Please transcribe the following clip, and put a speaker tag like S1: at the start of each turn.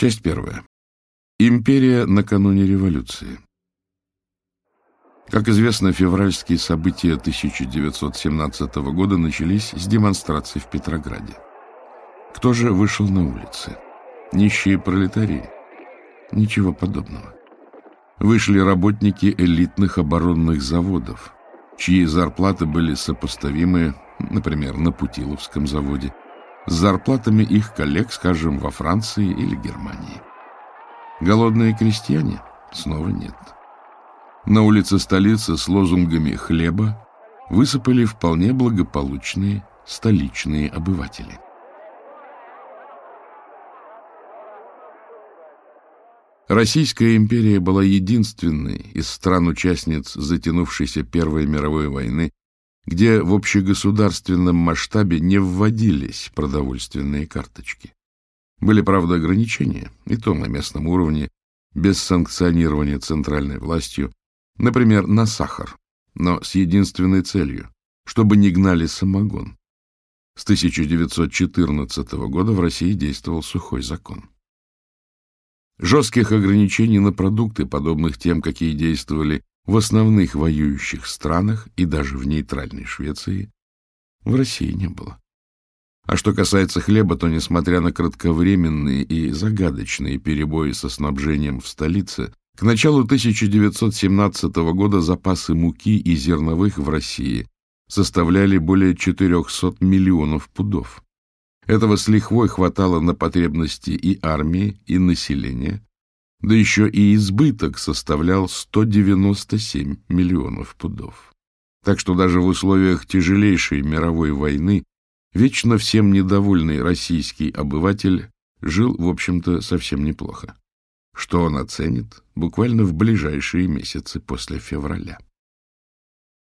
S1: Часть первая. Империя накануне революции. Как известно, февральские события 1917 года начались с демонстраций в Петрограде. Кто же вышел на улицы? Нищие пролетарии? Ничего подобного. Вышли работники элитных оборонных заводов, чьи зарплаты были сопоставимы, например, на Путиловском заводе – с зарплатами их коллег, скажем, во Франции или Германии. Голодные крестьяне снова нет. На улице столицы с лозунгами хлеба высыпали вполне благополучные столичные обыватели. Российская империя была единственной из стран-участниц затянувшейся Первой мировой войны, где в общегосударственном масштабе не вводились продовольственные карточки. Были, правда, ограничения, и то на местном уровне, без санкционирования центральной властью, например, на сахар, но с единственной целью – чтобы не гнали самогон. С 1914 года в России действовал сухой закон. Жестких ограничений на продукты, подобных тем, какие действовали в основных воюющих странах и даже в нейтральной Швеции, в России не было. А что касается хлеба, то, несмотря на кратковременные и загадочные перебои со снабжением в столице, к началу 1917 года запасы муки и зерновых в России составляли более 400 миллионов пудов. Этого с лихвой хватало на потребности и армии, и населения, да еще и избыток составлял 197 миллионов пудов. Так что даже в условиях тяжелейшей мировой войны вечно всем недовольный российский обыватель жил, в общем-то, совсем неплохо, что он оценит буквально в ближайшие месяцы после февраля.